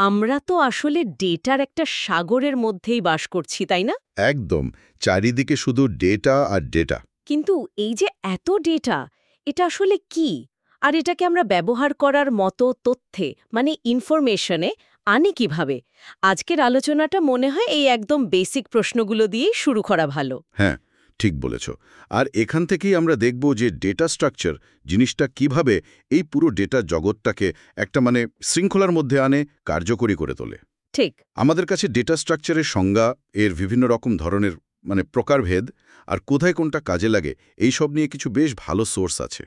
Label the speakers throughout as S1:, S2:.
S1: আমরা তো আসলে ডেটার একটা সাগরের মধ্যেই বাস করছি তাই না?
S2: একদম চারিদিকে শুধু ডেটা আর ডেটা।
S1: কিন্তু এই যে এত ডেটা এটা আসলে কি? আর এটাকে আমরা ব্যবহার করার মতো তথ্যে মানে ইনফরমেশনে আনি কীভাবে? আজকের আলোচনাটা মনে হয় এই একদম বেসিক প্রশ্নগুলো দিয়েই শুরু করা ভালো।
S2: হ্যাঁ ঠিক বলেছ। আর এখান থেকেই আমরা দেখব যে ডেটা স্ট্রাকচার জিনিসটা কীভাবে এই পুরো ডেটা জগৎটাকে একটা মানে শৃঙ্খলার মধ্যে আনে কার্যকরী করে তোলে।
S1: ঠিক।
S2: আমাদের কাছে ডেটা স্ট্রাকচারের সংজ্ঞা এর বিভিন্ন রকম ধরনের মানে প্রকারভেদ আর কোথায় কোনটা কাজে লাগে এই সব নিয়ে কিছু বেশ ভালো সোর্স আছে।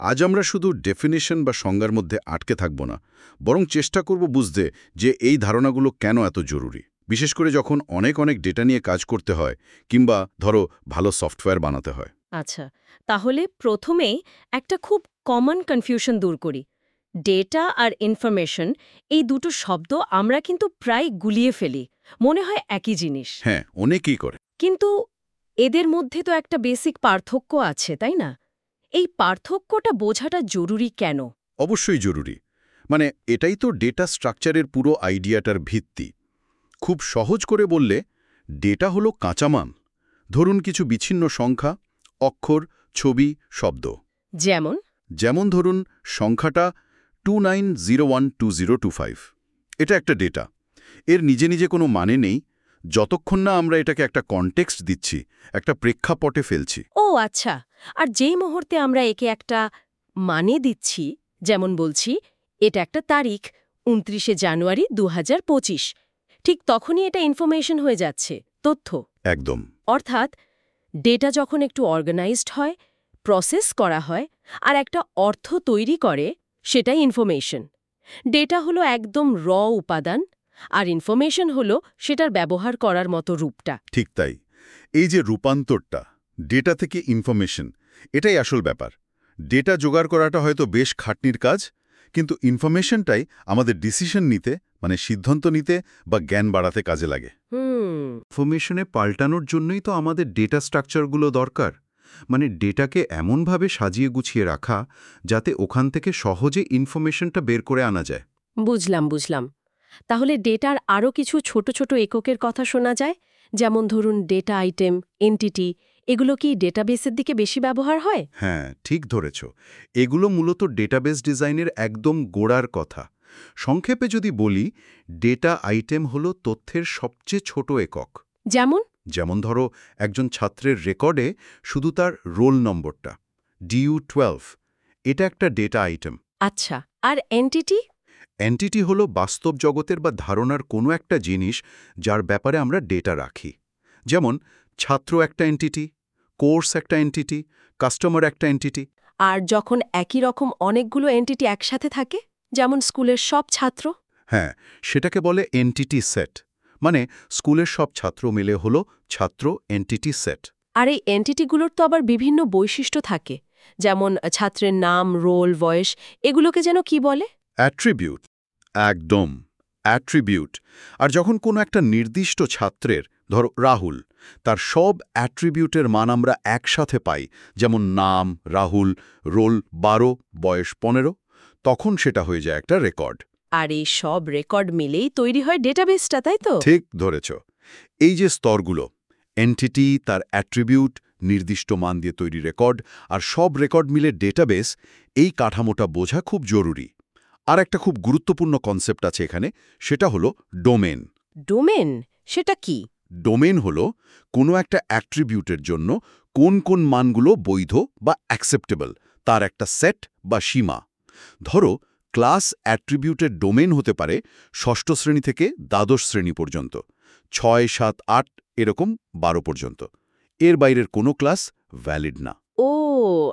S2: আজ আমরা শুধু ডেফিনেশন বা সংজ্ঞার মধ্যে আটকে থাকব না বরং চেষ্টা করব বুঝতে যে এই ধারণাগুলো কেন এত জরুরি। বিশেষ করে যখন অনেক অনেক ডেটা নিয়ে কাজ করতে হয় কিংবা ধরো ভালো সফটওয়্যার বানাতে হয়।
S1: আচ্ছা তাহলে প্রথমেই একটা খুব কমন কনফিউশন দূর করি। ডেটা আর ইনফরমেশন এই দুটো শব্দ আমরা কিন্তু প্রায় গুলিয়ে ফেলি। মনে হয় একই জিনিস।
S2: হ্যাঁ অনেকেই করে।
S1: কিন্তু এদের মধ্যে তো একটা বেসিক পার্থক্য আছে তাই না? এই পার্থক্যটা বোঝাটা জরুরি কেন?
S2: অবশ্যই জরুরি। মানে এটাই তো ডেটা স্ট্রাকচারের পুরো আইডিয়াটার ভিত্তি। খুব সহজ করে বললে ডেটা হলো কাঁচামাল। ধরুন কিছু বিচ্ছিন্ন সংখ্যা অক্ষর ছবি শব্দ।
S1: যেমন?
S2: যেমন ধরুন সংখ্যাটা two nine zero one two zero two five এটা একটা ডেটা। এর নিজে নিজে কোনো মানে নেই। যতক্ষণ না আমরা এটাকে একটা কনটেক্সট দিচ্ছি একটা প্রেক্ষাপটে ফেলছি।
S1: ও আচ্ছা। আর যেই মুহূর্তে আমরা একে একটা মানে দিচ্ছি যেমন বলছি এটা একটা তারিখ উনত্রিশে জানুয়ারি দু হাজার পঁচিশ। ঠিক তখনই এটা ইনফরমেশন হয়ে যাচ্ছে তথ্য।
S2: একদম।
S1: অর্থাৎ ডেটা যখন একটু অর্গানাইজড হয় প্রসেস করা হয় আর একটা অর্থ তৈরি করে সেটাই ইনফরমেশন ডেটা হলো একদম র উপাদান আর ইনফরমেশন হলো সেটার ব্যবহার করার মতো রূপটা।
S2: ঠিক তাই। এই যে রূপান্তরটা ডেটা থেকে ইনফরমেশন এটাই আসল ব্যাপার। ডেটা জোগাড় করাটা হয়তো বেশ খাটনির কাজ কিন্তু ইনফরমেশনটাই আমাদের ডিসিশন নিতে মানে সিদ্ধান্ত নিতে বা জ্ঞান বাড়াতে কাজে লাগে।
S1: হুম।
S2: ইনফরমেশনে পাল্টানোর জন্যই তো আমাদের ডেটা স্ট্রাকচারগুলো দরকার। মানে ডেটাকে এমনভাবে সাজিয়ে গুছিয়ে রাখা যাতে ওখান থেকে সহজে ইনফরমেশনটা বের করে আনা যায়।
S1: বুঝলাম বুঝলাম। তাহলে ডেটার আরও কিছু ছোট ছোট এককের কথা শোনা যায়? যেমন ধরুন ডেটা আইটেম এনটিটি এগুলো কি ডেটাবেসের দিকে বেশি ব্যবহার হয়?
S2: হ্যাঁ ঠিক ধরেছ। এগুলো মূলত ডেটাবেস ডিজাইনের একদম গোড়ার কথা। সংক্ষেপে যদি বলি ডেটা আইটেম হল তথ্যের সবচেয়ে ছোট একক।
S1: যেমন?
S2: যেমন ধরো একজন ছাত্রের রেকর্ডে শুধু তার রোল নম্বরটা ডিইউ টুয়েলভ এটা একটা ডেটা আইটেম
S1: আচ্ছা আর এনটিটি
S2: এন্টিটি হলো বাস্তব জগতের বা ধারণার কোনো একটা জিনিস যার ব্যাপারে আমরা ডেটা রাখি। যেমন ছাত্র একটা এন্টিটি কোর্স একটা এন্টিটি কাস্টমার একটা এন্টিটি
S1: আর যখন একই রকম অনেকগুলো এনটিটি একসাথে থাকে যেমন স্কুলের সব ছাত্র?
S2: হ্যাঁ সেটাকে বলে এন্টিটি সেট মানে স্কুলের সব ছাত্র মিলে হলো ছাত্র এন্টিটি সেট
S1: আর এই এনটিটিগুলোর তো আবার বিভিন্ন বৈশিষ্ট্য থাকে যেমন ছাত্রের নাম রোল বয়স এগুলোকে যেন কি বলে?
S2: অ্যাট্রিবিউট একদম অ্যাট্রিবিউট আর যখন কোনো একটা নির্দিষ্ট ছাত্রের ধরো রাহুল তার সব অ্যাট্রিবিউটের মান আমরা একসাথে পাই যেমন নাম রাহুল রোল বারো বয়স পনেরো তখন সেটা হয়ে যায় একটা রেকর্ড।
S1: আর এই সব রেকর্ড মিলেই তৈরি হয় ডেটাবেসটা তাই তো?
S2: ঠিক ধরেছ। এই যে স্তরগুলো এন্টিটি তার অ্যাট্রিবিউট নির্দিষ্ট মান দিয়ে তৈরি রেকর্ড আর সব রেকর্ড মিলে ডেটাবেস এই কাঠামোটা বোঝা খুব জরুরি। আর একটা খুব গুরুত্বপূর্ণ কনসেপ্ট আছে এখানে সেটা হলো ডোমেন
S1: ডোমেন সেটা কি?
S2: ডোমেন হলো কোনো একটা অ্যাট্রিবিউটের জন্য কোন কোন মানগুলো বৈধ বা অ্যাকসেপ্টেবল তার একটা সেট বা সীমা। ধরো ক্লাস অ্যাট্রিবিউটের ডোমেন হতে পারে ষষ্ঠ শ্রেণি থেকে দ্বাদশ শ্রেণি পর্যন্ত ছয় সাত আট এরকম বারো পর্যন্ত। এর বাইরের কোনো ক্লাস ভ্যালিড না।
S1: ও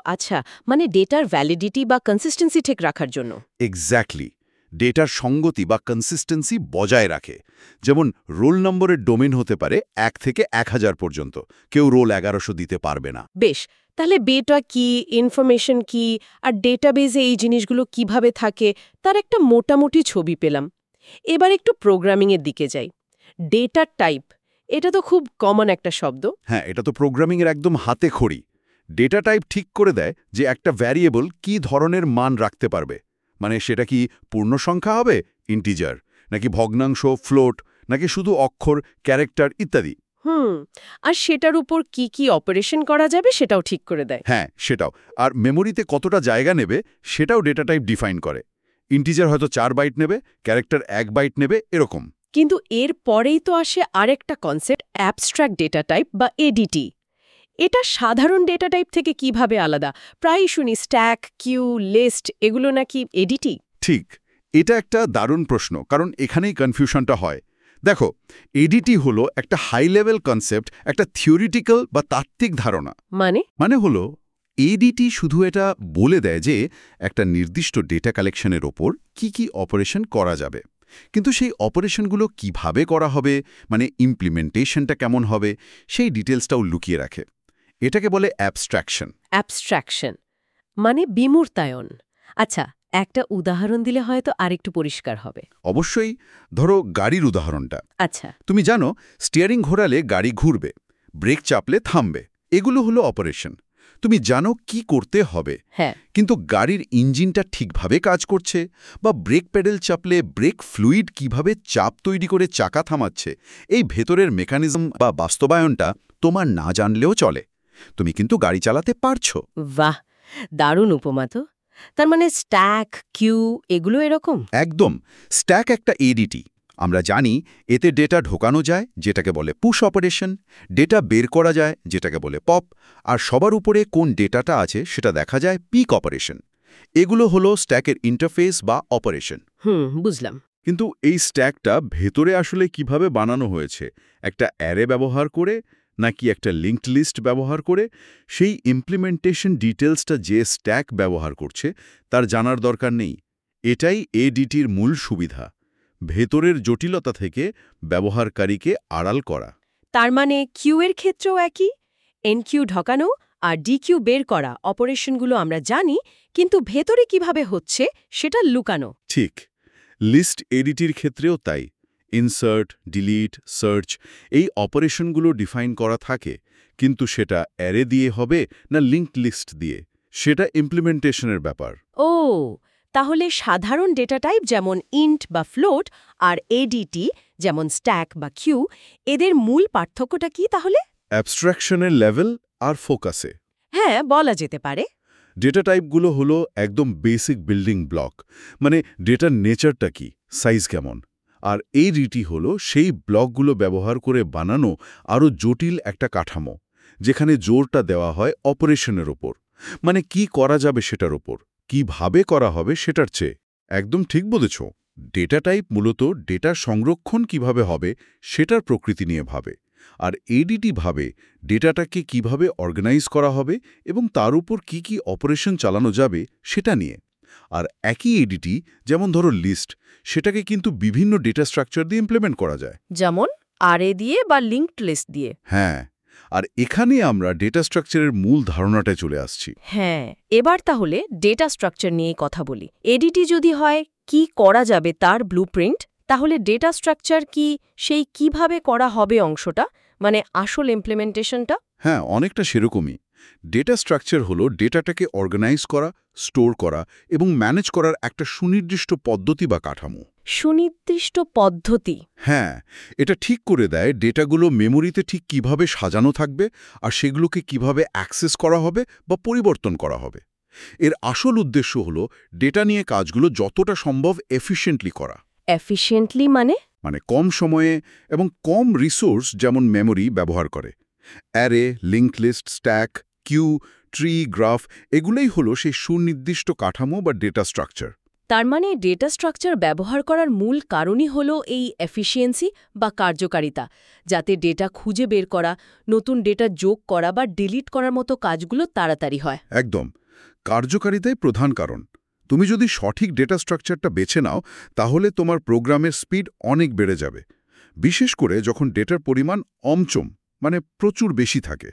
S1: আচ্ছা মানে ডেটার ভ্যালিডিটি বা কনসিস্টেন্সি ঠিক রাখার জন্য।
S2: এক্স্যাক্টলি ডেটার সঙ্গতি বা কনসিস্টেন্সি বজায় রাখে। যেমন রোল নম্বরের ডোমেন হতে পারে এক থেকে এক হাজার পর্যন্ত। কেউ রোল এগারোশো দিতে পারবে না।
S1: বেশ তাহলে বেটা কি ইনফরমেশন কি আর ডেটাবেজে এই জিনিসগুলো কীভাবে থাকে তার একটা মোটামুটি ছবি পেলাম। এবার একটু প্রোগ্রামিংয়ের দিকে যাই। ডেটা টাইপ এটা তো খুব কমন একটা শব্দ।
S2: হ্যাঁ এটা তো প্রোগ্রামিংয়ের একদম হাতে খড়ি। ডেটা টাইপ ঠিক করে দেয় যে একটা ভ্যারিয়েবল কি ধরনের মান রাখতে পারবে। মানে সেটা কি পূর্ণ সংখ্যা হবে? ইন্টিজার নাকি ভগ্নাংশ ফ্লোট নাকি শুধু অক্ষর ক্যারেক্টার ইত্যাদি?
S1: হুম আর সেটার উপর কি কি অপারেশন করা যাবে সেটাও ঠিক করে দেয়।
S2: হ্যাঁ সেটাও। আর মেমোরিতে কতটা জায়গা নেবে সেটাও ডেটা টাইপ ডিফাইন করে। ইন্টিজার হয়তো চার বাইট নেবে ক্যারেক্টার এক বাইট নেবে এরকম।
S1: কিন্তু এর পরেই তো আসে আরেকটা কনসেপ্ট অ্যাবস্ট্রাক্ট ডেটা টাইপ বা এডিটি এটা সাধারণ ডেটা টাইপ থেকে কীভাবে আলাদা? প্রায়ই শুনি স্ট্যাক কিউ লিস্ট এগুলো নাকি এডিটি?
S2: ঠিক এটা একটা দারুণ প্রশ্ন কারণ এখানেই কনফিউশনটা হয়। দেখো এডিটি হলো একটা হাই লেভেল কনসেপ্ট একটা থিওরিটিক্যাল বা তাত্ত্বিক ধারণা।
S1: মানে?
S2: মানে হলো এডিটি শুধু এটা বলে দেয় যে একটা নির্দিষ্ট ডেটা কালেকশনের ওপর কি কি অপারেশন করা যাবে। কিন্তু সেই অপারেশনগুলো কীভাবে করা হবে মানে ইমপ্লিমেন্টেশনটা কেমন হবে সেই ডিটেলসটাও লুকিয়ে রাখে। এটাকে বলে অ্যাবস্ট্রাকশন
S1: অ্যাবস্ট্রাকশন মানে বিমূর্তায়ন। আচ্ছা একটা উদাহরণ দিলে হয়তো আরেকটু পরিষ্কার হবে।
S2: অবশ্যই ধরো গাড়ির উদাহরণটা।
S1: আচ্ছা।
S2: তুমি জানো স্টিয়ারিং ঘোরালে গাড়ি ঘুরবে ব্রেক চাপলে থামবে এগুলো হলো অপারেশন তুমি জানো কি করতে হবে।
S1: হ্যাঁ।
S2: কিন্তু গাড়ির ইঞ্জিনটা ঠিকভাবে কাজ করছে বা ব্রেক প্যাডেল চাপলে ব্রেক ফ্লুইড কীভাবে চাপ তৈরি করে চাকা থামাচ্ছে এই ভেতরের মেকানিজম বা বাস্তবায়নটা তোমার না জানলেও চলে। তুমি কিন্তু গাড়ি চালাতে পারছ।
S1: বাহ দারুণ উপমা তো। তার মানে স্ট্যাক কিউ এগুলো এরকম?
S2: একদম স্ট্যাক একটা এডিটি আমরা জানি এতে ডেটা ঢোকানো যায় যেটাকে বলে পুশ অপারেশন ডেটা বের করা যায় যেটাকে বলে পপ আর সবার উপরে কোন ডেটাটা আছে সেটা দেখা যায় পিক অপারেশন। এগুলো হলো স্ট্যাকের ইন্টারফেস বা অপারেশন।
S1: হুম বুঝলাম।
S2: কিন্তু এই স্ট্যাকটা ভেতরে আসলে কীভাবে বানানো হয়েছে একটা অ্যারে ব্যবহার করে নাকি একটা লিঙ্কড লিস্ট ব্যবহার করে? সেই ইমপ্লিমেন্টেশন ডিটেলসটা যে স্ট্যাক ব্যবহার করছে তার জানার দরকার নেই। এটাই এডিটির মূল সুবিধা। ভেতরের জটিলতা থেকে ব্যবহারকারীকে আড়াল করা।
S1: তার মানে কিউ এর ক্ষেত্রেও একই? এনকিউ ঢকানো আর ডিকিউ বের করা অপারেশনগুলো আমরা জানি কিন্তু ভেতরে কীভাবে হচ্ছে সেটা লুকানো।
S2: ঠিক। লিস্ট এডিটির ক্ষেত্রেও তাই। ইনসার্ট ডিলিট সার্চ এই অপারেশনগুলো ডিফাইন করা থাকে কিন্তু সেটা অ্যারে দিয়ে হবে না লিঙ্কড লিস্ট দিয়ে? সেটা ইমপ্লিমেন্টেশনের ব্যাপার।
S1: ও তাহলে সাধারণ ডেটা টাইপ যেমন ইন্ট বা ফ্লোট আর এডিটি যেমন স্ট্যাক বা কিউ এদের মূল পার্থক্যটা কি তাহলে?
S2: অ্যাবস্ট্রাকশনের লেভেল আর ফোকাসে
S1: হ্যাঁ বলা যেতে পারে।
S2: ডেটা টাইপগুলো হলো একদম বেসিক বিল্ডিং ব্লক মানে ডেটার নেচারটা কি সাইজ কেমন? আর এই রিটি হলো সেই ব্লকগুলো ব্যবহার করে বানানো আরও জটিল একটা কাঠামো, যেখানে জোরটা দেওয়া হয় অপারেশনের ওপর। মানে কি করা যাবে সেটার ওপর, কীভাবে করা হবে সেটার চেয়ে। একদম ঠিক বলেছ। ডেটা টাইপ মূলত ডেটা সংরক্ষণ কীভাবে হবে সেটার প্রকৃতি নিয়ে ভাবে, আর এডিটি ভাবে ডেটাটাকে কীভাবে অর্গানাইজ করা হবে এবং তার উপর কি কি অপারেশন চালানো যাবে সেটা নিয়ে। আর একই এডিটি যেমন ধরো লিস্ট সেটাকে কিন্তু বিভিন্ন ডেটা স্ট্রাকচার দিয়ে ইমপ্লিমেন্ট করা যায়।
S1: যেমন আরএ দিয়ে বা লিঙ্কড লিস্ট দিয়ে।
S2: হ্যাঁ আর এখানে আমরা ডেটা স্ট্রাকচারের মূল ধারণাটায় চলে আসছি।
S1: হ্যাঁ এবার তাহলে ডেটা স্ট্রাকচার নিয়ে কথা বলি। এডিটি যদি হয় কি করা যাবে তার ব্লুপ্রিন্ট তাহলে ডেটা স্ট্রাকচার কি সেই কীভাবে করা হবে অংশটা মানে আসল ইমপ্লিমেন্টেশনটা
S2: হ্যাঁ অনেকটা সেরকমই। ডেটা স্ট্রাকচার হলো ডেটাটাকে অর্গানাইজ করা স্টোর করা এবং ম্যানেজ করার একটা সুনির্দিষ্ট পদ্ধতি বা কাঠামো।
S1: সুনির্দিষ্ট পদ্ধতি?
S2: হ্যাঁ এটা ঠিক করে দেয় ডেটাগুলো মেমোরিতে ঠিক কীভাবে সাজানো থাকবে আর সেগুলোকে কীভাবে অ্যাক্সেস করা হবে বা পরিবর্তন করা হবে। এর আসল উদ্দেশ্য হলো ডেটা নিয়ে কাজগুলো যতটা সম্ভব এফিশিয়েন্টলি করা।
S1: এফিশিয়েন্টলি মানে?
S2: মানে কম সময়ে এবং কম রিসোর্স যেমন মেমোরি ব্যবহার করে। Array link list stack queue tree graph এগুলোই হলো সেই সুনির্দিষ্ট কাঠামো বা ডেটা স্ট্রাকচার
S1: তার মানে ডেটা স্ট্রাকচার ব্যবহার করার মূল কারণই হল এই এফিসিয়েন্সি বা কার্যকারিতা যাতে ডেটা খুঁজে বের করা নতুন ডেটা যোগ করা বা ডিলিট করার মতো কাজগুলো তাড়াতাড়ি হয়।
S2: একদম। কার্যকারিতাই প্রধান কারণ। তুমি যদি সঠিক ডেটা স্ট্রাকচারটা বেছে নাও তাহলে তোমার প্রোগ্রামের স্পিড অনেক বেড়ে যাবে। বিশেষ করে যখন ডেটার পরিমাণ অমচম মানে প্রচুর বেশি থাকে।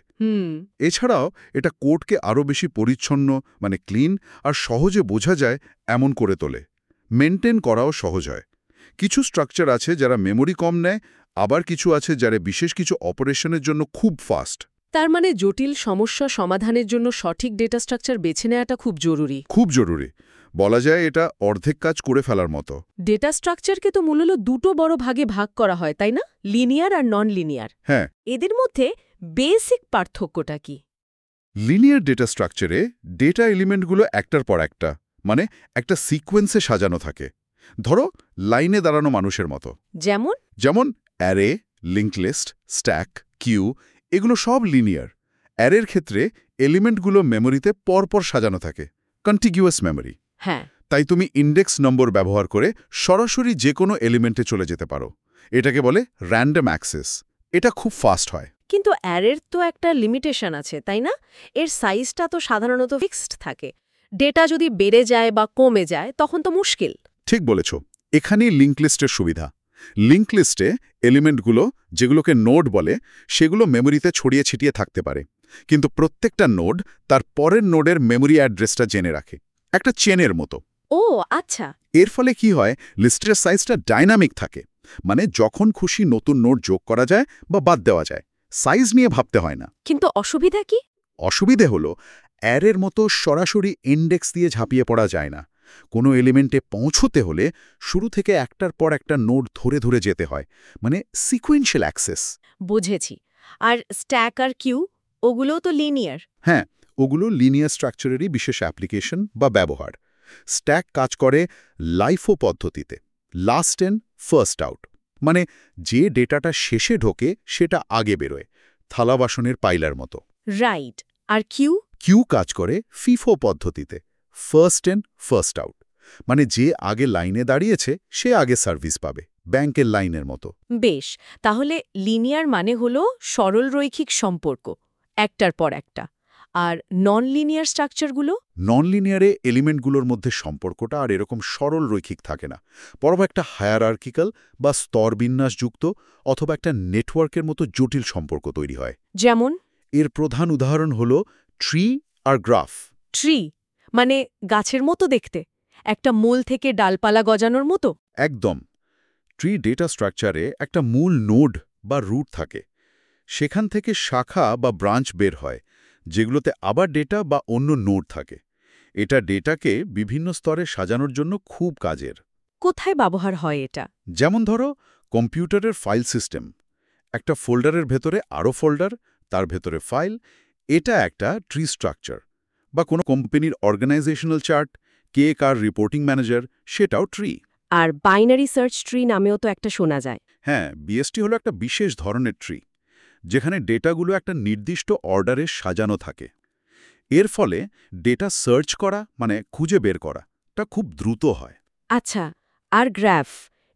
S2: এছাড়াও এটা কোর্টকে আরও বেশি পরিচ্ছন্ন মানে ক্লিন আর সহজে বোঝা যায় এমন করে তোলে। মেনটেন করাও সহজ হয়। কিছু স্ট্রাকচার আছে যারা মেমোরি কম নেয় আবার কিছু আছে যারা বিশেষ কিছু অপারেশনের জন্য খুব ফাস্ট।
S1: তার মানে জটিল সমস্যা সমাধানের জন্য সঠিক ডেটা স্ট্রাকচার বেছে নেওয়াটা খুব জরুরি।
S2: খুব জরুরি। বলা যায় এটা অর্ধেক কাজ করে ফেলার মতো।
S1: ডেটা স্ট্রাকচারকে তো মূলত দুটো বড় ভাগে ভাগ করা হয় তাই না? লিনিয়ার আর নন লিনিয়ার
S2: হ্যাঁ।
S1: এদের মধ্যে বেসিক পার্থক্যটা কি?
S2: লিনিয়ার ডেটা স্ট্রাকচারে ডেটা এলিমেন্টগুলো একটার পর একটা মানে একটা সিকোয়েন্সে সাজানো থাকে। ধরো লাইনে দাঁড়ানো মানুষের মতো।
S1: যেমন?
S2: যেমন array link list stack queue এগুলো সব লিনিয়ার অ্যারের ক্ষেত্রে এলিমেন্টগুলো মেমোরিতে পরপর সাজানো থাকে কন্টিগিউয়াস মেমোরি
S1: হ্যাঁ।
S2: তাই তুমি ইন্ডেক্স নম্বর ব্যবহার করে সরাসরি যে কোনো এলিমেন্টে চলে যেতে পারো। এটাকে বলে র্যান্ডম অ্যাক্সেস এটা খুব ফাস্ট হয়।
S1: কিন্তু অ্যারের তো একটা লিমিটেশন আছে তাই না? এর সাইজটা তো সাধারণত ফিক্সড থাকে। ডেটা যদি বেড়ে যায় বা কমে যায় তখন তো মুশকিল।
S2: ঠিক বলেছ। এখানেই লিঙ্ক লিস্টের সুবিধা। লিঙ্ক লিস্টে এলিমেন্টগুলো যেগুলোকে নোড বলে সেগুলো মেমোরিতে ছড়িয়ে ছিটিয়ে থাকতে পারে। কিন্তু প্রত্যেকটা নোড তার পরের নোডের মেমোরি অ্যাড্রেসটা জেনে রাখে। একটা চেনের মতো।
S1: ও আচ্ছা।
S2: এর ফলে কি হয় লিস্টের সাইজটা ডাইনামিক থাকে। মানে যখন খুশি নতুন নোট যোগ করা যায় বা বাদ দেওয়া যায়। সাইজ নিয়ে ভাবতে হয় না।
S1: কিন্তু অসুবিধা কি?
S2: অসুবিধে হলো অ্যারের মতো সরাসরি ইন্ডেক্স দিয়ে ঝাঁপিয়ে পড়া যায় না। কোনো এলিমেন্টে পৌঁছতে হলে শুরু থেকে একটার পর একটা নোট ধরে ধরে যেতে হয় মানে সিকুয়েন্সিয়াল অ্যাক্সেস
S1: বুঝেছি। আর স্ট্যাক আর কিউ ওগুলোও তো লিনিয়ার
S2: হ্যাঁ ওগুলো লিনিয়ার স্ট্রাকচারেরই বিশেষ অ্যাপ্লিকেশন বা ব্যবহার। স্ট্যাক কাজ করে লাইফো পদ্ধতিতে লাস্ট এন ফার্স্ট আউট মানে যে ডেটাটা শেষে ঢোকে সেটা আগে বেরোয় থালা বাসনের পাইলার মতো।
S1: রাইট আর কিউ
S2: কিউ কাজ করে ফিফো পদ্ধতিতে। ফার্স্ট এন ফার্স্ট আউট মানে যে আগে লাইনে দাঁড়িয়েছে সে আগে সার্ভিস পাবে ব্যাংকের লাইনের মতো।
S1: বেশ তাহলে লিনিয়ার মানে হলো সরল রৈখিক সম্পর্ক একটার পর একটা। আর নন লিনিয়ার স্ট্রাকচারগুলো
S2: নন লিনিয়ারে এলিমেন্টগুলোর মধ্যে সম্পর্কটা আর এরকম সরল রৈখিক থাকে না। বরং একটা হায়ারার্কিক্যাল বা স্তরবিন্যাসযুক্ত অথবা একটা নেটওয়ার্কের মতো জটিল সম্পর্ক তৈরি হয়।
S1: যেমন?
S2: এর প্রধান উদাহরণ হল ট্রি আর গ্রাফ
S1: ট্রি মানে গাছের মতো দেখতে একটা মূল থেকে ডালপালা গজানোর মতো?
S2: একদম। ট্রি ডেটা স্ট্রাকচারে একটা মূল নোড বা রুট থাকে। সেখান থেকে শাখা বা ব্রাঞ্চ বের হয় যেগুলোতে আবার ডেটা বা অন্য নোড থাকে। এটা ডেটাকে বিভিন্ন স্তরে সাজানোর জন্য খুব কাজের।
S1: কোথায় ব্যবহার হয় এটা?
S2: যেমন ধরো কম্পিউটারের ফাইল সিস্টেম। একটা ফোল্ডারের ভেতরে আরও ফোল্ডার তার ভেতরে ফাইল এটা একটা ট্রি স্ট্রাকচার। বা কোনো কোম্পানির অর্গানাইজেশনাল চার্ট কে কার রিপোর্টিং ম্যানেজার সেটাও ট্রি
S1: আর বাইনারি সার্চ ট্রি নামেও তো একটা শোনা যায়।
S2: হ্যাঁ বিএসটি হলো একটা বিশেষ ধরনের ট্রি যেখানে ডেটাগুলো একটা নির্দিষ্ট অর্ডারে সাজানো থাকে। এর ফলে ডেটা সার্চ করা মানে খুঁজে বের করা টা খুব দ্রুত হয়।
S1: আচ্ছা আর গ্রাফ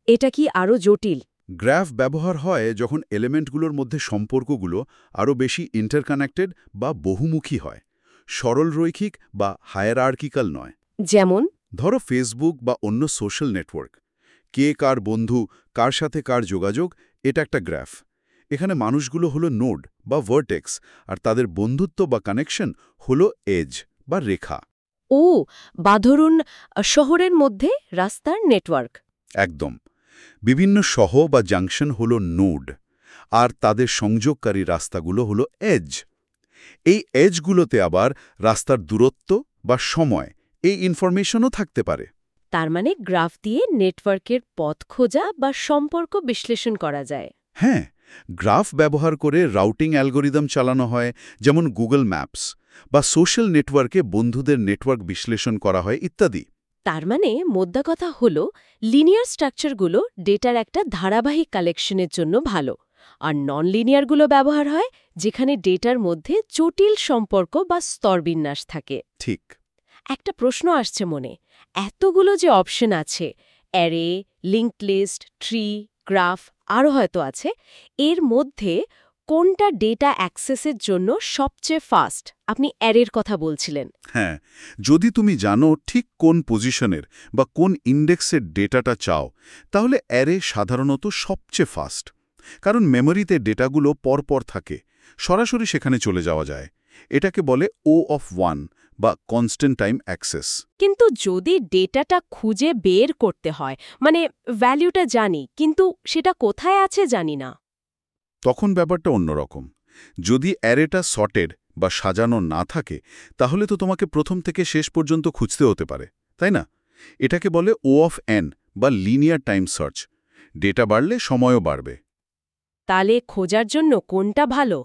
S1: এটা কি আরও জটিল?
S2: গ্রাফ ব্যবহার হয় যখন এলিমেন্টগুলোর মধ্যে সম্পর্কগুলো আরও বেশি ইন্টারকানেক্টেড বা বহুমুখী হয়। সরল রৈখিক বা হায়ারার্কিক্যাল নয়।
S1: যেমন?
S2: ধরো ফেসবুক বা অন্য সোশ্যাল নেটওয়ার্ক কে কার বন্ধু কার সাথে কার যোগাযোগ এটা একটা গ্রাফ এখানে মানুষগুলো হলো নোড বা ভার্টেক্স আর তাদের বন্ধুত্ব বা কানেকশন হলো এজ বা রেখা।
S1: ও বা ধরুন শহরের মধ্যে রাস্তার নেটওয়ার্ক
S2: একদম। বিভিন্ন সহ বা জাংশন হলো নোড আর তাদের সংযোগকারী রাস্তাগুলো হলো এজ এই এজগুলোতে আবার রাস্তার দূরত্ব বা সময় এই ইনফরমেশনও থাকতে পারে।
S1: তার মানে গ্রাফ দিয়ে নেটওয়ার্কের পথ খোঁজা বা সম্পর্ক বিশ্লেষণ করা যায়।
S2: হ্যাঁ গ্রাফ ব্যবহার করে রাউটিং অ্যালগোরিদম চালানো হয় যেমন গুগল ম্যাপস বা সোশ্যাল নেটওয়ার্কে বন্ধুদের নেটওয়ার্ক বিশ্লেষণ করা হয় ইত্যাদি।
S1: তার মানে মোদ্দা কথা হল লিনিয়ার স্ট্রাকচারগুলো ডেটার একটা ধারাবাহিক কালেকশনের জন্য ভালো। আর নন লিনিয়ারগুলো ব্যবহার হয় যেখানে ডেটার মধ্যে জটিল সম্পর্ক বা স্তরবিন্যাস থাকে।
S2: ঠিক।
S1: একটা প্রশ্ন আসছে মনে এতগুলো যে অপশন আছে array link list tree graph আরও হয়তো আছে এর মধ্যে কোনটা ডেটা অ্যাক্সেসের জন্য সবচেয়ে ফাস্ট আপনি অ্যারের কথা বলছিলেন।
S2: হ্যাঁ যদি তুমি জানো ঠিক কোন পজিশনের বা কোন ইন্ডেক্সের ডেটাটা চাও তাহলে অ্যারে সাধারণত সবচেয়ে ফাস্ট কারণ মেমোরিতে ডেটাগুলো পরপর থাকে। সরাসরি সেখানে চলে যাওয়া যায়। এটাকে বলে ও অফ ওয়ান বা কনস্ট্যান্ট টাইম অ্যাক্সেস
S1: কিন্তু যদি ডেটাটা খুঁজে বের করতে হয় মানে ভ্যালুটা জানি কিন্তু সেটা কোথায় আছে জানি না।
S2: তখন ব্যাপারটা অন্যরকম। যদি অ্যারেটা সর্টেড বা সাজানো না থাকে তাহলে তো তোমাকে প্রথম থেকে শেষ পর্যন্ত খুঁজতে হতে পারে তাই না? এটাকে বলে ও অফ এন বা লিনিয়ার টাইম সার্চ ডেটা বাড়লে সময়ও বাড়বে।
S1: তাহলে খোঁজার জন্য কোনটা ভালো?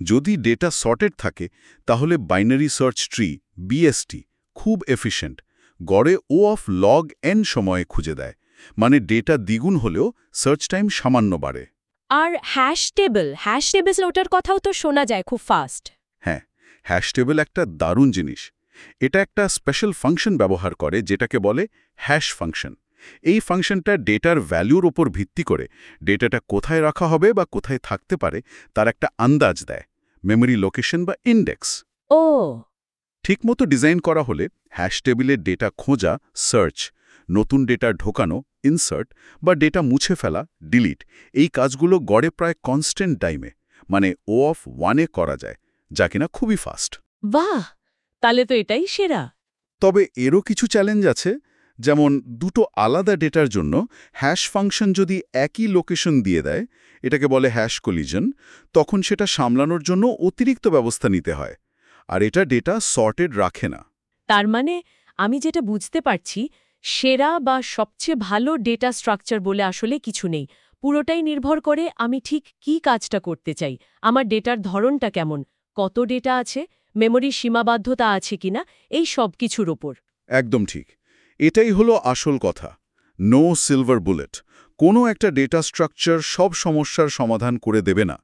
S2: যদি ডেটা সর্টেড থাকে তাহলে বাইনারি সার্চ ট্রি বিএসটি খুব এফিশিয়েন্ট। গড়ে ও অফ লগ এন সময়ে খুঁজে দেয়। মানে ডেটা দ্বিগুণ হলেও সার্চ টাইম সামান্য বাড়ে।
S1: আর হ্যাশ টেবল? হ্যাশ টেবল ওটার কথাও তো শোনা যায় খুব ফাস্ট।
S2: হ্যাঁ হ্যাশ টেবল একটা দারুণ জিনিস। এটা একটা স্পেশাল ফাংশন ব্যবহার করে যেটাকে বলে হ্যাশ ফাংশন। এই ফাংশনটা ডেটার ভ্যালুর ওপর ভিত্তি করে ডেটাটা কোথায় রাখা হবে বা কোথায় থাকতে পারে তার একটা আন্দাজ দেয় মেমরি লোকেশন বা ইন্ডেক্স
S1: ও।
S2: ঠিকমতো ডিজাইন করা হলে হ্যাশ টেবিলের ডেটা খোঁজা সার্চ নতুন ডেটা ঢোকানো ইনসার্ট বা ডেটা মুছে ফেলা ডিলিট এই কাজগুলো গড়ে প্রায় কনস্ট্যান্ট টাইমে মানে ও অফ ওয়ানে করা যায় যা কিনা খুবই ফাস্ট
S1: বাহ! তাহলে তো এটাই সেরা।
S2: তবে এরও কিছু চ্যালেঞ্জ আছে যেমন দুটো আলাদা ডেটার জন্য হ্যাশ ফাংশন যদি একই লোকেশন দিয়ে দেয় এটাকে বলে হ্যাশ কলিজন তখন সেটা সামলানোর জন্য অতিরিক্ত ব্যবস্থা নিতে হয়। আর এটা ডেটা সর্টেড রাখে না।
S1: তার মানে আমি যেটা বুঝতে পারছি সেরা বা সবচেয়ে ভালো ডেটা স্ট্রাকচার বলে আসলে কিছু নেই। পুরোটাই নির্ভর করে আমি ঠিক কি কাজটা করতে চাই। আমার ডেটার ধরনটা কেমন? কত ডেটা আছে? মেমোরির সীমাবদ্ধতা আছে কিনা? এই সব কিছুর ওপর।
S2: একদম ঠিক। এটাই হলো আসল কথা। নো সিলভার বুলেট কোনো একটা ডেটা স্ট্রাকচার সব সমস্যার সমাধান করে দেবে না।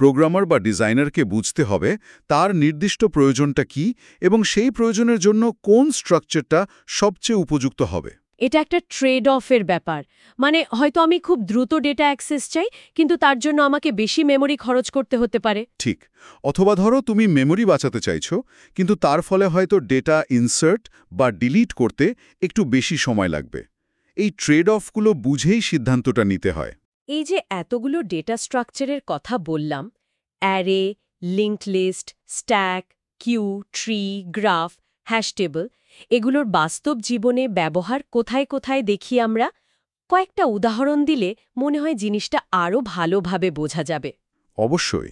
S2: প্রোগ্রামার বা ডিজাইনারকে বুঝতে হবে তার নির্দিষ্ট প্রয়োজনটা কি এবং সেই প্রয়োজনের জন্য কোন স্ট্রাকচারটা সবচেয়ে উপযুক্ত হবে।
S1: এটা একটা ট্রেড অফের ব্যাপার। মানে হয়তো আমি খুব দ্রুত ডেটা অ্যাক্সেস চাই কিন্তু তার জন্য আমাকে বেশি মেমোরি খরচ করতে হতে পারে।
S2: ঠিক। অথবা ধরো তুমি মেমোরি বাঁচাতে চাইছো কিন্তু তার ফলে হয়তো ডেটা ইনসার্ট বা ডিলিট করতে একটু বেশি সময় লাগবে। এই ট্রেড অফগুলো বুঝেই সিদ্ধান্তটা নিতে হয়।
S1: এই যে এতগুলো ডেটা স্ট্রাকচারের কথা বললাম array linked list stack queue tree graph hash table এগুলোর বাস্তব জীবনে ব্যবহার কোথায় কোথায় দেখি আমরা কয়েকটা উদাহরণ দিলে মনে হয় জিনিসটা আরও ভালোভাবে বোঝা যাবে।
S2: অবশ্যই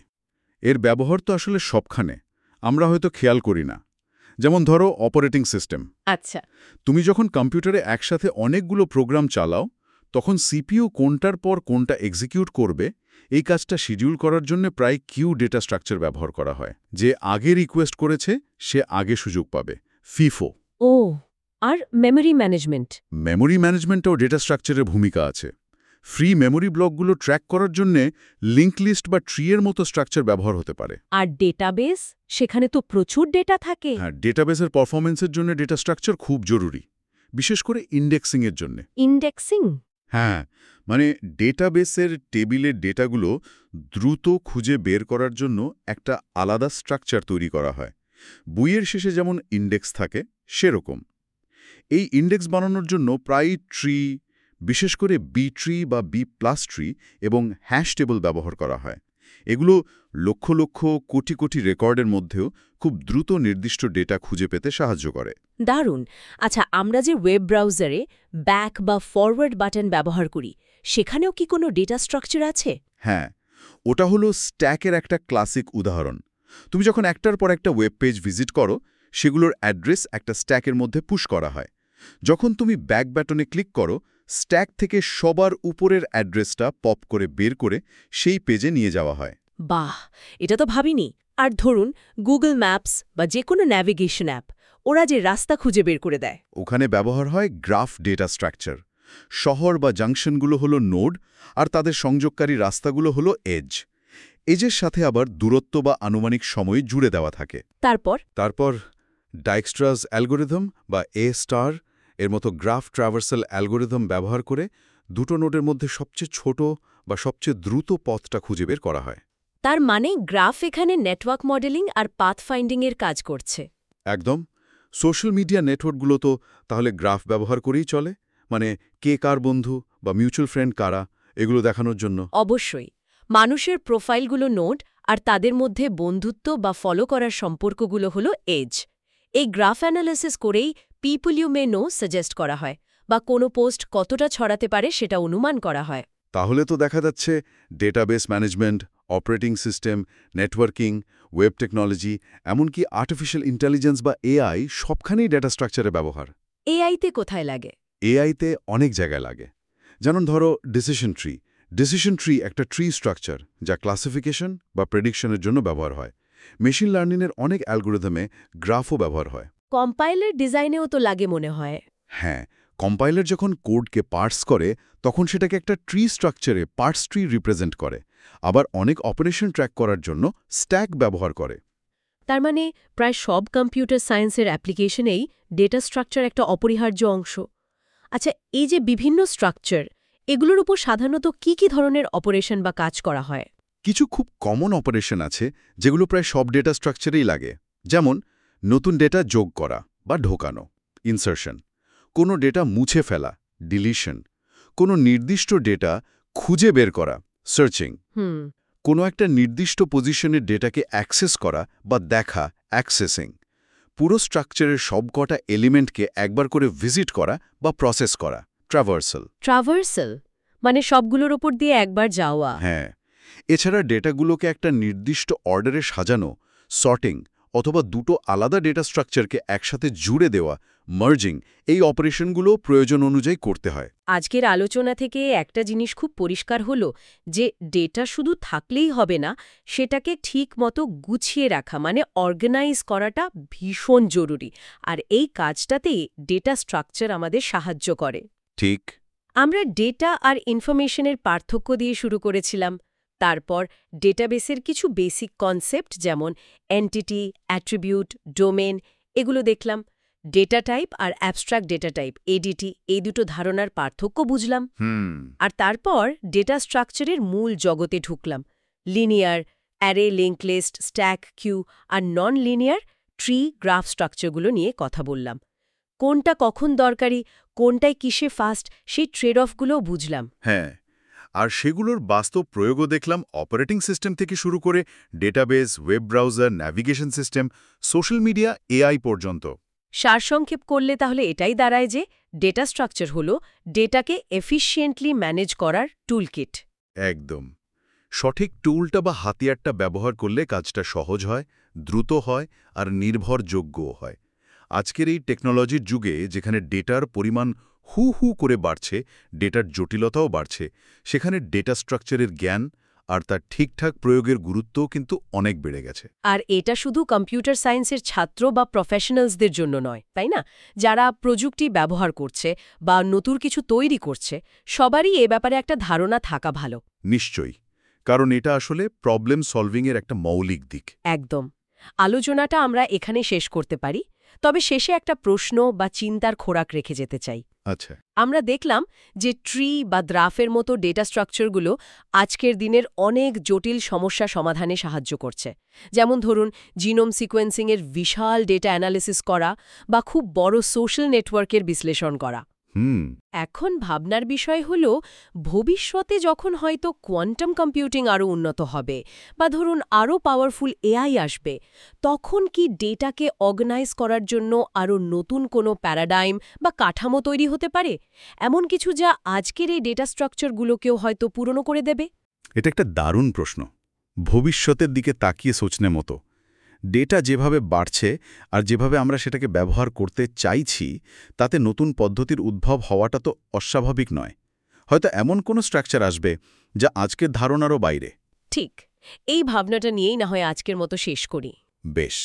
S2: এর ব্যবহার তো আসলে সবখানে আমরা হয়তো খেয়াল করি না। যেমন ধরো অপারেটিং সিস্টেম।
S1: আচ্ছা।
S2: তুমি যখন কম্পিউটারে একসাথে অনেকগুলো প্রোগ্রাম চালাও তখন সিপিইউ কোনটার পর কোনটা এক্সিকিউট করবে এই কাজটা শিডিউল করার জন্য প্রায় কিউ ডেটা স্ট্রাকচার ব্যবহার করা হয়। যে আগে রিকোয়েস্ট করেছে সে আগে সুযোগ পাবে। ফিফো।
S1: ও আর মেমোরি ম্যানেজমেন্ট
S2: মেমোরি ম্যানেজমেন্টেও ডেটা স্ট্রাকচারের ভূমিকা আছে। ফ্রি মেমোরি ব্লকগুলো ট্র্যাক করার জন্যে লিঙ্ক লিস্ট বা ট্রিয়ের মতো স্ট্রাকচার ব্যবহার হতে পারে।
S1: আর ডেটাবেস সেখানে তো প্রচুর ডেটা থাকে।
S2: হ্যাঁ ডেটাবেসের পারফরমেন্সের জন্য ডেটা স্ট্রাকচার খুব জরুরি। বিশেষ করে ইন্ডেক্সিংয়ের জন্য।
S1: ইন্ডেক্সিং
S2: হ্যাঁ মানে ডেটাবেসের টেবিলের ডেটাগুলো দ্রুত খুঁজে বের করার জন্য একটা আলাদা স্ট্রাকচার তৈরি করা হয়। বইয়ের শেষে যেমন ইন্ডেক্স থাকে সেরকম। এই ইন্ডেক্স বানানোর জন্য প্রায় ট্রি বিশেষ করে বি ট্রি বা বি প্লাস ট্রি এবং হ্যাশ টেবল ব্যবহার করা হয়। এগুলো লক্ষ লক্ষ কোটি কোটি রেকর্ডের মধ্যেও খুব দ্রুত নির্দিষ্ট ডেটা খুঁজে পেতে সাহায্য করে।
S1: দারুণ! আচ্ছা আমরা যে ওয়েব ব্রাউজারে ব্যাক বা ফরওয়ার্ড বাটন ব্যবহার করি সেখানেও কি কোনো ডেটা স্ট্রাকচার আছে?
S2: হ্যাঁ ওটা হলো স্ট্যাকের একটা ক্লাসিক উদাহরণ। তুমি যখন একটার পর একটা ওয়েব পেজ ভিজিট করো সেগুলোর অ্যাড্রেস একটা স্ট্যাকের মধ্যে পুশ করা হয়। যখন তুমি ব্যাক ব্যাটনে ক্লিক করো স্ট্যাক থেকে সবার উপরের অ্যাড্রেসটা পপ করে বের করে সেই পেজে নিয়ে যাওয়া হয়।
S1: বাহ! এটা তো ভাবিনি। আর ধরুন গুগল ম্যাপস বা যে কোনো ন্যাভিগেশন অ্যাপ ওরা যে রাস্তা খুঁজে বের করে দেয়।
S2: ওখানে ব্যবহার হয় গ্রাফ ডেটা স্ট্রাকচার শহর বা জাংশনগুলো হলো নোড আর তাদের সংযোগকারী রাস্তাগুলো হলো এজ এজের সাথে আবার দূরত্ব বা আনুমানিক সময় জুড়ে দেওয়া থাকে।
S1: তারপর?
S2: তারপর ডাইকস্ট্রাস অ্যালগোরিদম বা এ স্টার এর মতো গ্রাফ ট্রাভার্সাল অ্যালগোরিদম ব্যবহার করে দুটো নোটের মধ্যে সবচেয়ে ছোট বা সবচেয়ে দ্রুত পথটা খুঁজে বের করা হয়।
S1: তার মানে গ্রাফ এখানে নেটওয়ার্ক মডেলিং আর পাথ ফাইন্ডিংয়ের কাজ করছে।
S2: একদম। সোশ্যাল মিডিয়া নেটওয়ার্কগুলো তো তাহলে গ্রাফ ব্যবহার করেই চলে। মানে কে কার বন্ধু বা মিউচুয়াল ফ্রেন্ড কারা এগুলো দেখানোর জন্য।
S1: অবশ্যই। মানুষের প্রোফাইলগুলো নোট আর তাদের মধ্যে বন্ধুত্ব বা ফলো করার সম্পর্কগুলো হলো এজ এই গ্রাফ অ্যানালিসিস করেই people you may know suggest করা হয় বা কোনো পোস্ট কতটা ছড়াতে পারে সেটা অনুমান করা হয়।
S2: তাহলে তো দেখা যাচ্ছে database management operating system networking web technology এমনকি আর্টিফিশিয়াল ইন্টেলিজেন্স বা এআই সবখানেই ডেটা স্ট্রাকচারে ব্যবহার।
S1: এআইতে কোথায় লাগে?
S2: এআইতে অনেক জায়গায় লাগে। যেমন ধরো ডিসিশন ট্রি ডিসিশন ট্রি একটা ট্রি স্ট্রাকচার যা ক্লাসিফিকেশন বা প্রেডিকশনের জন্য ব্যবহার হয়। মেশিন লার্নিংয়ের অনেক অ্যালগোরিদমে গ্রাফও ব্যবহার হয়।
S1: কম্পাইলের ডিজাইনেও তো লাগে মনে হয়।
S2: হ্যাঁ কম্পাইলার যখন কোডকে পার্টস করে তখন সেটাকে একটা ট্রি স্ট্রাকচারে পার্টস ট্রি রিপ্রেজেন্ট করে। আবার অনেক অপারেশন ট্র্যাক করার জন্য স্ট্যাক ব্যবহার করে।
S1: তার মানে প্রায় সব কম্পিউটার সায়েন্সের অ্যাপ্লিকেশনেই ডেটা স্ট্রাকচার একটা অপরিহার্য অংশ। আচ্ছা এই যে বিভিন্ন স্ট্রাকচার এগুলোর উপর সাধারণত কি কি ধরনের অপারেশন বা কাজ করা হয়?
S2: কিছু খুব কমন অপারেশন আছে যেগুলো প্রায় সব ডেটা স্ট্রাকচারেই লাগে। যেমন নতুন ডেটা যোগ করা বা ঢোকানো ইনসার্শন কোনো ডেটা মুছে ফেলা ডিলিশন কোনো নির্দিষ্ট ডেটা খুঁজে বের করা সার্চিং
S1: হুম।
S2: কোনো একটা নির্দিষ্ট পজিশনের ডেটাকে অ্যাক্সেস করা বা দেখা অ্যাক্সেসিং পুরো স্ট্রাকচারের সবকটা এলিমেন্টকে একবার করে ভিজিট করা বা প্রসেস করা। ট্রাভার্সাল
S1: ট্রাভার্সাল মানে সবগুলোর ওপর দিয়ে একবার যাওয়া।
S2: হ্যাঁ। এছাড়া ডেটাগুলোকে একটা নির্দিষ্ট অর্ডারে সাজানো সর্টিং অথবা দুটো আলাদা ডেটা স্ট্রাকচারকে একসাথে জুড়ে দেওয়া মার্জিং এই অপারেশনগুলো প্রয়োজন অনুযায়ী করতে হয়।
S1: আজকের আলোচনা থেকে একটা জিনিস খুব পরিষ্কার হলো যে ডেটা শুধু থাকলেই হবে না সেটাকে ঠিক মতো গুছিয়ে রাখা মানে অর্গানাইজ করাটা ভীষণ জরুরি। আর এই কাজটাতেই ডেটা স্ট্রাকচার আমাদের সাহায্য করে।
S2: ঠিক।
S1: আমরা ডেটা আর ইনফরমেশনের পার্থক্য দিয়ে শুরু করেছিলাম। তারপর ডেটাবেসের কিছু বেসিক কনসেপ্ট যেমন এন্টিটি অ্যাট্রিবিউট ডোমেন এগুলো দেখলাম। ডেটা টাইপ আর অ্যাবস্ট্রাক্ট ডেটা টাইপ এডিটি এই দুটো ধারণার পার্থক্য বুঝলাম।
S2: হুম।
S1: আর তারপর ডেটা স্ট্রাকচারের মূল জগতে ঢুকলাম। Linear array link list stack queue আর নন লিনিয়ার ট্রি গ্রাফ স্ট্রাকচারগুলো নিয়ে কথা বললাম। কোনটা কখন দরকারি কোনটায় কিসে ফাস্ট সেই ট্রেড অফগুলোও বুঝলাম।
S2: হ্যাঁ আর সেগুলোর বাস্তব প্রয়োগও দেখলাম অপারেটিং সিস্টেম থেকে শুরু করে database web browser navigation system social media AI পর্যন্ত।
S1: সারসংক্ষেপ করলে তাহলে এটাই দাঁড়ায় যে ডেটা স্ট্রাকচার হল ডেটাকে এফিশিয়েন্টলি ম্যানেজ করার টুলকিট
S2: একদম। সঠিক টুলটা বা হাতিয়ারটা ব্যবহার করলে কাজটা সহজ হয় দ্রুত হয় আর নির্ভরযোগ্যও হয়। আজকের এই টেকনোলজির যুগে যেখানে ডেটার পরিমাণ হু হু করে বাড়ছে ডেটার জটিলতাও বাড়ছে সেখানে ডেটা স্ট্রাকচারের জ্ঞান আর তার ঠিকঠাক প্রয়োগের গুরুত্বও কিন্তু অনেক বেড়ে গেছে।
S1: আর এটা শুধু কম্পিউটার সায়েন্সের ছাত্র বা প্রফেশনালসদের জন্য নয় তাই না? যারা প্রযুক্তি ব্যবহার করছে বা নতুন কিছু তৈরি করছে সবারই এ ব্যাপারে একটা ধারণা থাকা ভালো।
S2: নিশ্চয়ই কারণ এটা আসলে প্রবলেম সলভিংয়ের একটা মৌলিক দিক।
S1: একদম। আলোচনাটা আমরা এখানে শেষ করতে পারি। তবে শেষে একটা প্রশ্ন বা চিন্তার খোরাক রেখে যেতে চাই।
S2: আচ্ছা।
S1: আমরা দেখলাম যে ট্রি বা দ্রাফের মতো ডেটা স্ট্রাকচারগুলো আজকের দিনের অনেক জটিল সমস্যা সমাধানে সাহায্য করছে। যেমন ধরুন জিনোম সিকোয়েন্সিংয়ের বিশাল ডেটা অ্যানালিসিস করা বা খুব বড় সোশ্যাল নেটওয়ার্কের বিশ্লেষণ করা। এখন ভাবনার বিষয় হল ভবিষ্যতে যখন হয়তো কোয়ান্টাম কম্পিউটিং আরও উন্নত হবে বা ধরুন আরও পাওয়ারফুল এআই আসবে তখন কি ডেটাকে অর্গানাইজ করার জন্য আরও নতুন কোনো প্যারাডাইম বা কাঠামো তৈরি হতে পারে? এমন কিছু যা আজকের এই ডেটা স্ট্রাকচারগুলোকেও হয়তো পূরণ করে দেবে?
S2: এটা একটা দারুণ প্রশ্ন। ভবিষ্যতের দিকে তাকিয়ে সোচনে মতো। ডেটা যেভাবে বাড়ছে আর যেভাবে আমরা সেটাকে ব্যবহার করতে চাইছি তাতে নতুন পদ্ধতির উদ্ভব হওয়াটা তো অস্বাভাবিক নয়। হয়তো এমন কোনো স্ট্রাকচার আসবে যা আজকের ধারণারও বাইরে।
S1: ঠিক এই ভাবনাটা নিয়েই না হয় আজকের মতো শেষ করি।
S2: বেশ।